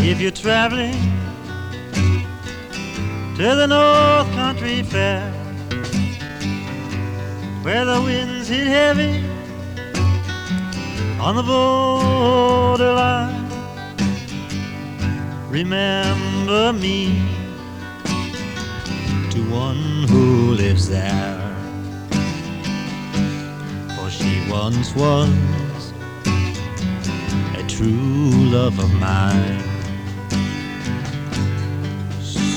If you're traveling to the North Country Fair, where the winds hit heavy on the borderline, remember me to one who lives there. For she once was a true love of mine.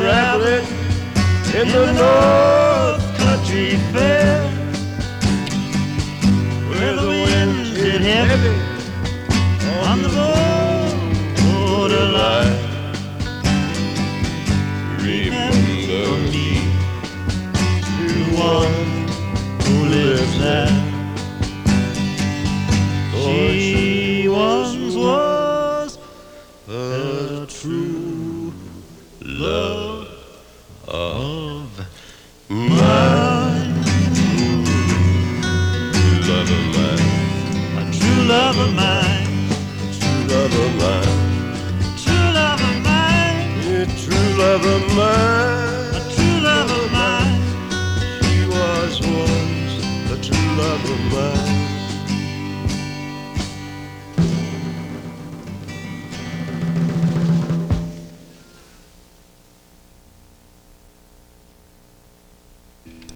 you're in the North Country Fair, Where the winds hit heavy on the borderline. remember love of mine. Love of mine, a true love of mine. true love of mine, True love of mine. yeah, true love of mine. A true love of mine. She was once a true love of mine.